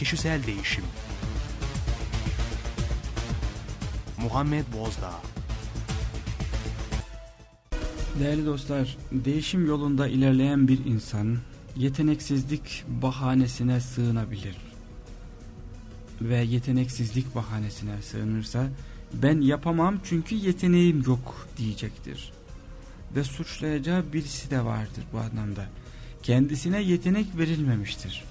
Kişisel Değişim Muhammed Bozdağ Değerli dostlar, değişim yolunda ilerleyen bir insan yeteneksizlik bahanesine sığınabilir. Ve yeteneksizlik bahanesine sığınırsa ben yapamam çünkü yeteneğim yok diyecektir. Ve suçlayacağı birisi de vardır bu anlamda. Kendisine yetenek verilmemiştir.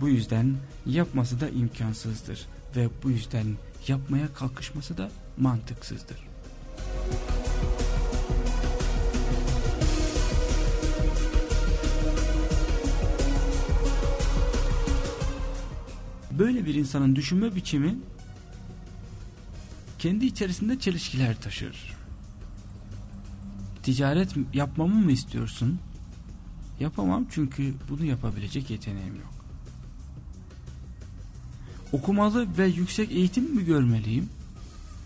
Bu yüzden yapması da imkansızdır ve bu yüzden yapmaya kalkışması da mantıksızdır. Böyle bir insanın düşünme biçimi kendi içerisinde çelişkiler taşır. Ticaret yapmamı mı istiyorsun? Yapamam çünkü bunu yapabilecek yeteneğim yok. Okumalı ve yüksek eğitim mi görmeliyim?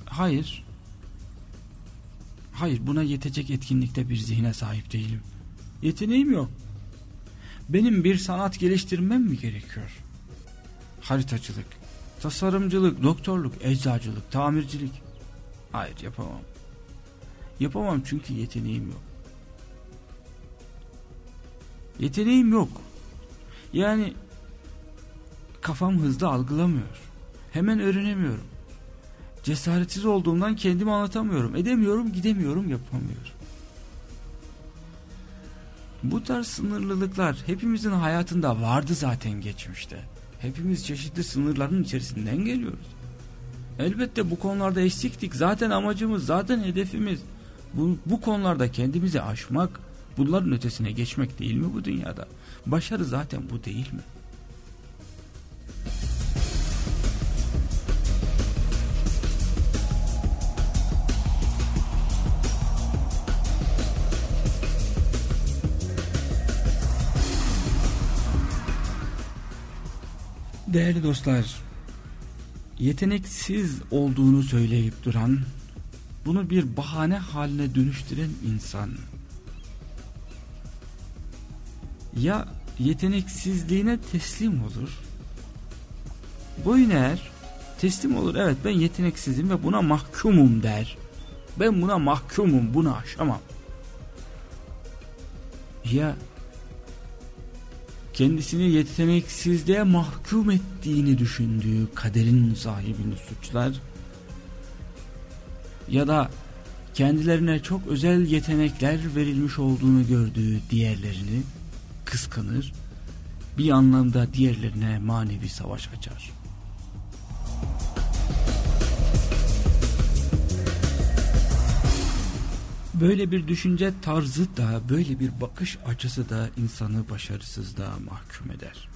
Hayır. Hayır buna yetecek etkinlikte bir zihne sahip değilim. Yeteneğim yok. Benim bir sanat geliştirmem mi gerekiyor? Haritacılık, tasarımcılık, doktorluk, eczacılık, tamircilik. Hayır yapamam. Yapamam çünkü yeteneğim yok. Yeteneğim yok. Yani kafam hızlı algılamıyor. Hemen öğrenemiyorum. Cesaretsiz olduğumdan kendimi anlatamıyorum. Edemiyorum, gidemiyorum, yapamıyorum. Bu tarz sınırlılıklar hepimizin hayatında vardı zaten geçmişte. Hepimiz çeşitli sınırların içerisinden geliyoruz. Elbette bu konularda eksiktik. Zaten amacımız, zaten hedefimiz bu, bu konularda kendimizi aşmak, bunların ötesine geçmek değil mi bu dünyada? Başarı zaten bu değil mi? Değerli dostlar, yeteneksiz olduğunu söyleyip duran, bunu bir bahane haline dönüştüren insan, ya yeteneksizliğine teslim olur, boyun eğer, teslim olur, evet ben yeteneksizim ve buna mahkumum der, ben buna mahkumum, bunu aşamam. Ya kendisini yeteneksizliğe mahkum ettiğini düşündüğü kaderin sahibini suçlar ya da kendilerine çok özel yetenekler verilmiş olduğunu gördüğü diğerlerini kıskanır bir anlamda diğerlerine manevi savaş açar. Böyle bir düşünce tarzı da böyle bir bakış açısı da insanı başarısızlığa mahkum eder.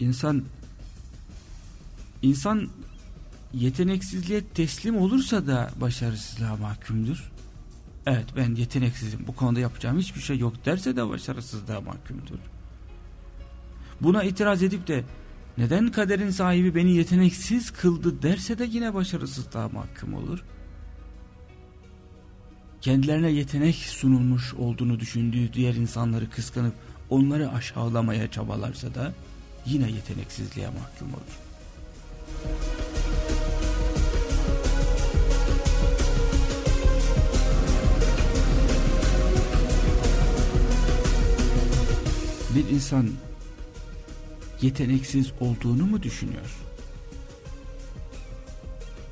İnsan insan yeteneksizliğe teslim olursa da başarısızlığa mahkumdur. Evet ben yeteneksizim bu konuda yapacağım hiçbir şey yok derse de başarısızlığa mahkumdur. Buna itiraz edip de neden kaderin sahibi beni yeteneksiz kıldı derse de yine başarısızlığa mahkum olur kendilerine yetenek sunulmuş olduğunu düşündüğü diğer insanları kıskanıp onları aşağılamaya çabalarsa da yine yeteneksizliğe mahkum olur. Bir insan yeteneksiz olduğunu mu düşünüyor?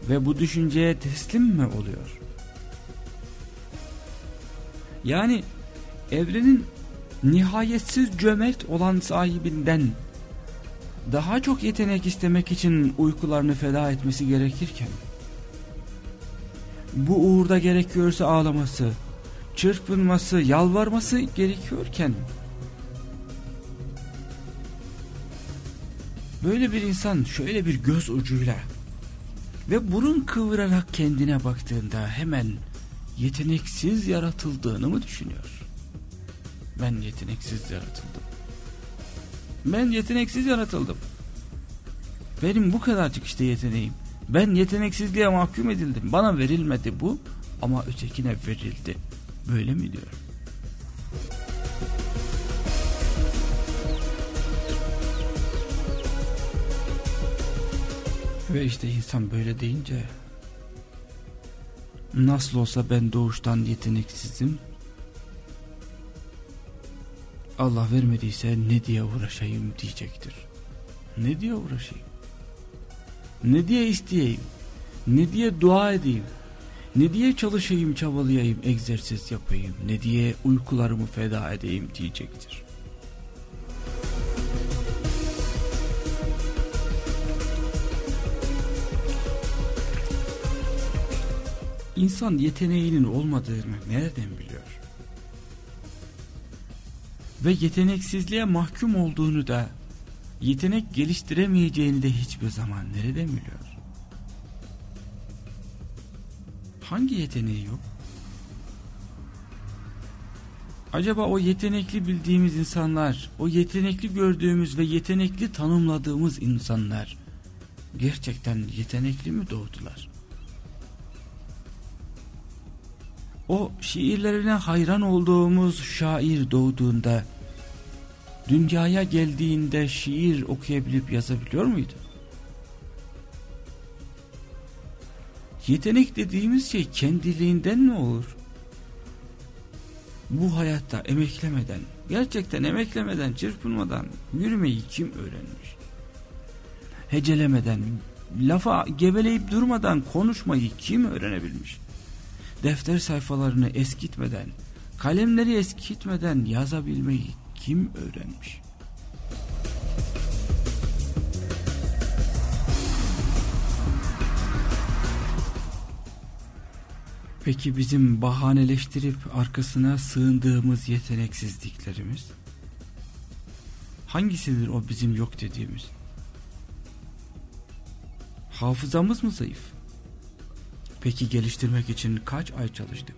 Ve bu düşünceye teslim mi oluyor? Yani evrenin nihayetsiz cömert olan sahibinden daha çok yetenek istemek için uykularını feda etmesi gerekirken bu uğurda gerekiyorsa ağlaması, çırpınması, yalvarması gerekiyorken böyle bir insan şöyle bir göz ucuyla ve burun kıvırarak kendine baktığında hemen yeteneksiz yaratıldığını mı düşünüyor? Ben yeteneksiz yaratıldım. Ben yeteneksiz yaratıldım. Benim bu kadarcık işte yeteneğim. Ben yeteneksizliğe mahkum edildim. Bana verilmedi bu ama ötekine verildi. Böyle mi diyor? Ve işte insan böyle deyince nasıl olsa ben doğuştan yeteneksizim. Allah vermediyse ne diye uğraşayım diyecektir. Ne diye uğraşayım? Ne diye isteyeyim? Ne diye dua edeyim? Ne diye çalışayım, çabalayayım, egzersiz yapayım? Ne diye uykularımı feda edeyim diyecektir. İnsan yeteneğinin olmadığını nereden biliyor? Ve yeteneksizliğe mahkum olduğunu da yetenek geliştiremeyeceğini de hiçbir zaman nereden biliyor? Hangi yeteneği yok? Acaba o yetenekli bildiğimiz insanlar, o yetenekli gördüğümüz ve yetenekli tanımladığımız insanlar gerçekten yetenekli mi doğdular? O şiirlerine hayran olduğumuz şair doğduğunda dünyaya geldiğinde şiir okuyabilip yazabiliyor muydu? Yetenek dediğimiz şey kendiliğinden mi olur? Bu hayatta emeklemeden, gerçekten emeklemeden, çırpınmadan yürümeyi kim öğrenmiş? Hecelemeden, lafa geveleyip durmadan konuşmayı kim öğrenebilmiş? Defter sayfalarını eskitmeden, kalemleri eskitmeden yazabilmeyi kim öğrenmiş? Peki bizim bahaneleştirip arkasına sığındığımız yeteneksizliklerimiz? Hangisidir o bizim yok dediğimiz? Hafızamız mı zayıf? Peki geliştirmek için kaç ay çalıştık?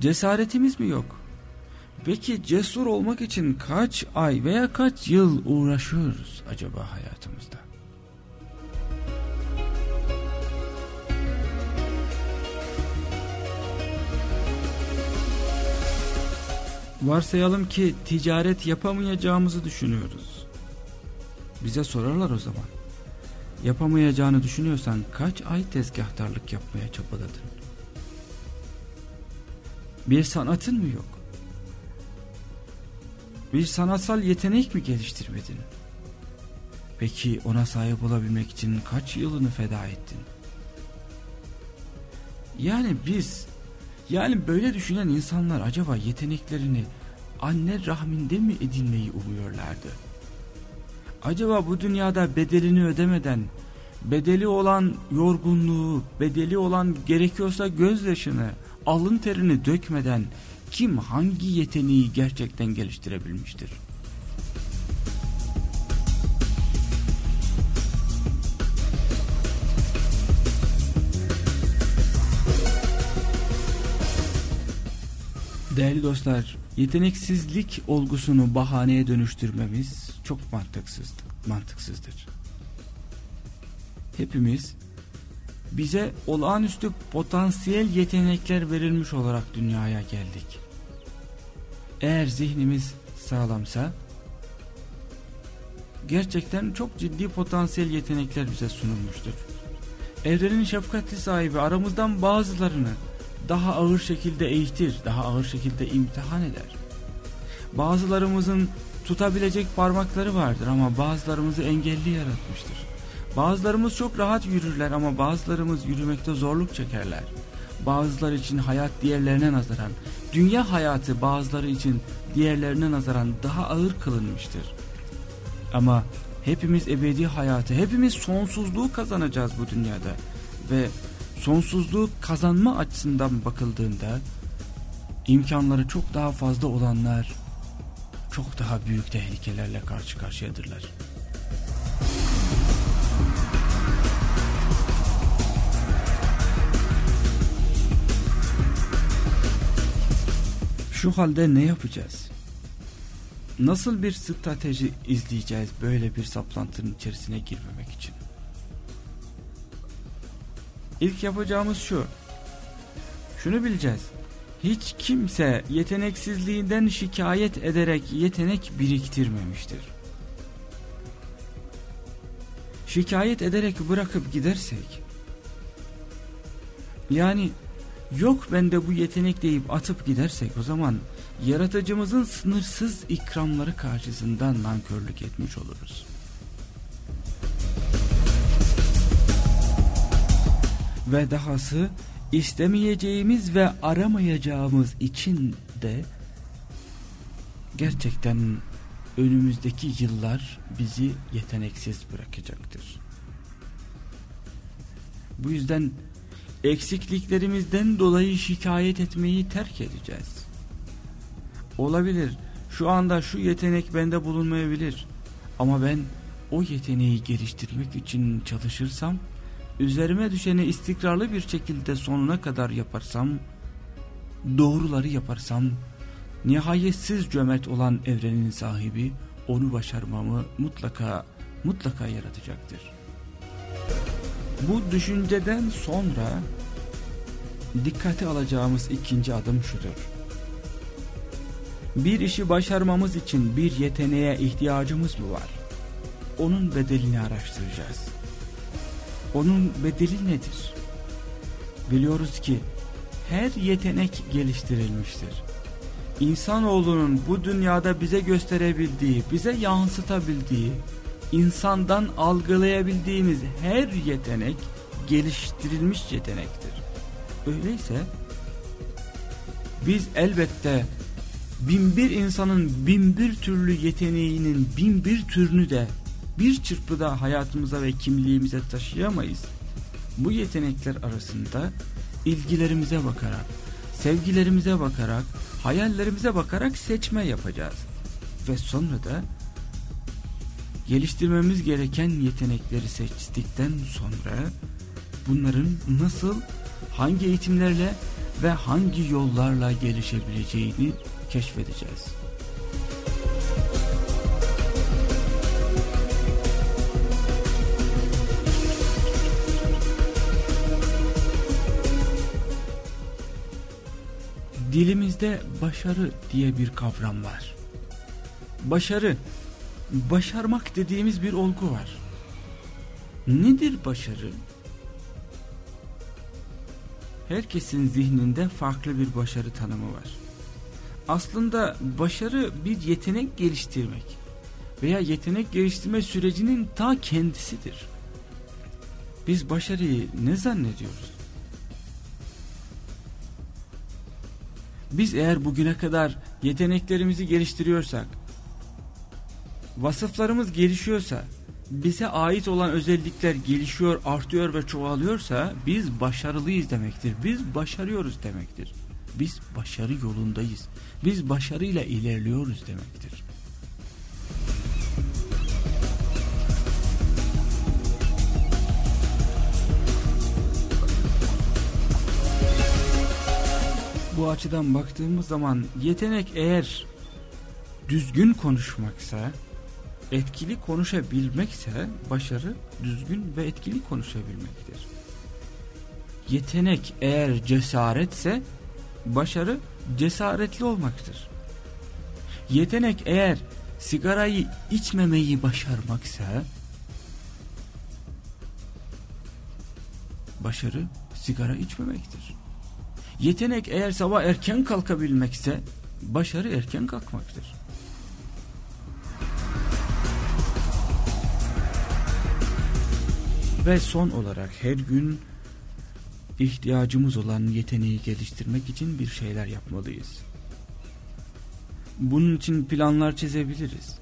Cesaretimiz mi yok? Peki cesur olmak için kaç ay veya kaç yıl uğraşıyoruz acaba hayatımızda? Varsayalım ki ticaret yapamayacağımızı düşünüyoruz. Bize sorarlar o zaman. Yapamayacağını düşünüyorsan kaç ay tezgahtarlık yapmaya çabaladın? Bir sanatın mı yok? Bir sanatsal yetenek mi geliştirmedin? Peki ona sahip olabilmek için kaç yılını feda ettin? Yani biz, yani böyle düşünen insanlar acaba yeteneklerini anne rahminde mi edinmeyi umuyorlardı? Acaba bu dünyada bedelini ödemeden, bedeli olan yorgunluğu, bedeli olan gerekiyorsa gözyaşını, alın terini dökmeden kim hangi yeteneği gerçekten geliştirebilmiştir? Değerli dostlar, yeteneksizlik olgusunu bahaneye dönüştürmemiz çok mantıksızdır. mantıksızdır. Hepimiz bize olağanüstü potansiyel yetenekler verilmiş olarak dünyaya geldik. Eğer zihnimiz sağlamsa gerçekten çok ciddi potansiyel yetenekler bize sunulmuştur. Evrenin şefkatli sahibi aramızdan bazılarını daha ağır şekilde eğitir, daha ağır şekilde imtihan eder. Bazılarımızın tutabilecek parmakları vardır ama bazılarımızı engelli yaratmıştır. Bazılarımız çok rahat yürürler ama bazılarımız yürümekte zorluk çekerler. Bazılar için hayat diğerlerine nazaran, dünya hayatı bazıları için diğerlerine nazaran daha ağır kılınmıştır. Ama hepimiz ebedi hayatı, hepimiz sonsuzluğu kazanacağız bu dünyada. Ve sonsuzluğu kazanma açısından bakıldığında imkanları çok daha fazla olanlar çok daha büyük tehlikelerle karşı karşıyadırlar. Şu halde ne yapacağız? Nasıl bir strateji izleyeceğiz böyle bir saplantının içerisine girmemek için? İlk yapacağımız şu. Şunu bileceğiz. Hiç kimse yeteneksizliğinden şikayet ederek yetenek biriktirmemiştir. şikayet ederek bırakıp gidersek yani yok bende bu yetenek deyip atıp gidersek o zaman yaratıcımızın sınırsız ikramları karşısında nankörlük etmiş oluruz. Ve dahası istemeyeceğimiz ve aramayacağımız için de gerçekten önümüzdeki yıllar bizi yeteneksiz bırakacaktır. Bu yüzden eksikliklerimizden dolayı şikayet etmeyi terk edeceğiz. Olabilir şu anda şu yetenek bende bulunmayabilir ama ben o yeteneği geliştirmek için çalışırsam üzerime düşeni istikrarlı bir şekilde sonuna kadar yaparsam doğruları yaparsam nihayetsiz cömert olan evrenin sahibi onu başarmamı mutlaka mutlaka yaratacaktır. Bu düşünceden sonra dikkate alacağımız ikinci adım şudur. Bir işi başarmamız için bir yeteneğe ihtiyacımız mı var? Onun bedelini araştıracağız. Onun bedeli nedir? Biliyoruz ki her yetenek geliştirilmiştir. İnsanoğlunun bu dünyada bize gösterebildiği, bize yansıtabildiği, insandan algılayabildiğimiz her yetenek geliştirilmiş yetenektir. Öyleyse biz elbette binbir insanın binbir türlü yeteneğinin binbir türünü de bir çırpıda hayatımıza ve kimliğimize taşıyamayız. Bu yetenekler arasında ilgilerimize bakarak, sevgilerimize bakarak, hayallerimize bakarak seçme yapacağız. Ve sonra da geliştirmemiz gereken yetenekleri seçtikten sonra bunların nasıl, hangi eğitimlerle ve hangi yollarla gelişebileceğini keşfedeceğiz. Dilimizde başarı diye bir kavram var. Başarı, başarmak dediğimiz bir olgu var. Nedir başarı? Herkesin zihninde farklı bir başarı tanımı var. Aslında başarı bir yetenek geliştirmek veya yetenek geliştirme sürecinin ta kendisidir. Biz başarıyı ne zannediyoruz? Biz eğer bugüne kadar yeteneklerimizi geliştiriyorsak, vasıflarımız gelişiyorsa, bize ait olan özellikler gelişiyor, artıyor ve çoğalıyorsa biz başarılıyız demektir. Biz başarıyoruz demektir. Biz başarı yolundayız. Biz başarıyla ilerliyoruz demektir. Bu açıdan baktığımız zaman yetenek eğer düzgün konuşmaksa, etkili konuşabilmekse başarı düzgün ve etkili konuşabilmektir. Yetenek eğer cesaretse başarı cesaretli olmaktır. Yetenek eğer sigarayı içmemeyi başarmaksa başarı sigara içmemektir. Yetenek eğer sabah erken kalkabilmekse başarı erken kalkmaktır. Ve son olarak her gün ihtiyacımız olan yeteneği geliştirmek için bir şeyler yapmalıyız. Bunun için planlar çizebiliriz.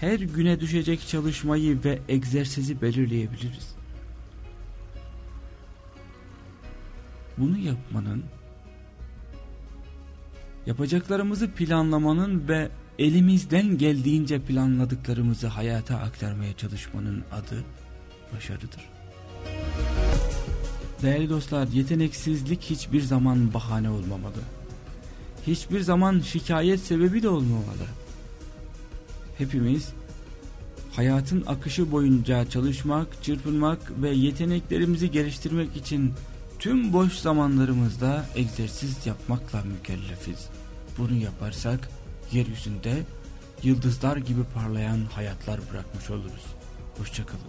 Her güne düşecek çalışmayı ve egzersizi belirleyebiliriz. Bunu yapmanın, yapacaklarımızı planlamanın ve elimizden geldiğince planladıklarımızı hayata aktarmaya çalışmanın adı başarıdır. Değerli dostlar, yeteneksizlik hiçbir zaman bahane olmamalı. Hiçbir zaman şikayet sebebi de olmamalı. Hepimiz hayatın akışı boyunca çalışmak, çırpınmak ve yeteneklerimizi geliştirmek için tüm boş zamanlarımızda egzersiz yapmakla mükellefiz. Bunu yaparsak yeryüzünde yıldızlar gibi parlayan hayatlar bırakmış oluruz. Hoşçakalın.